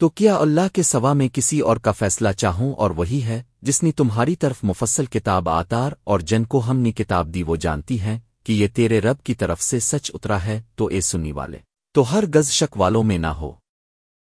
تو کیا اللہ کے سوا میں کسی اور کا فیصلہ چاہوں اور وہی ہے جس نے تمہاری طرف مفصل کتاب آتار اور جن کو ہم نے کتاب دی وہ جانتی ہیں کہ یہ تیرے رب کی طرف سے سچ اترا ہے تو اے سنی والے، تو ہر گز شک والوں میں نہ ہو۔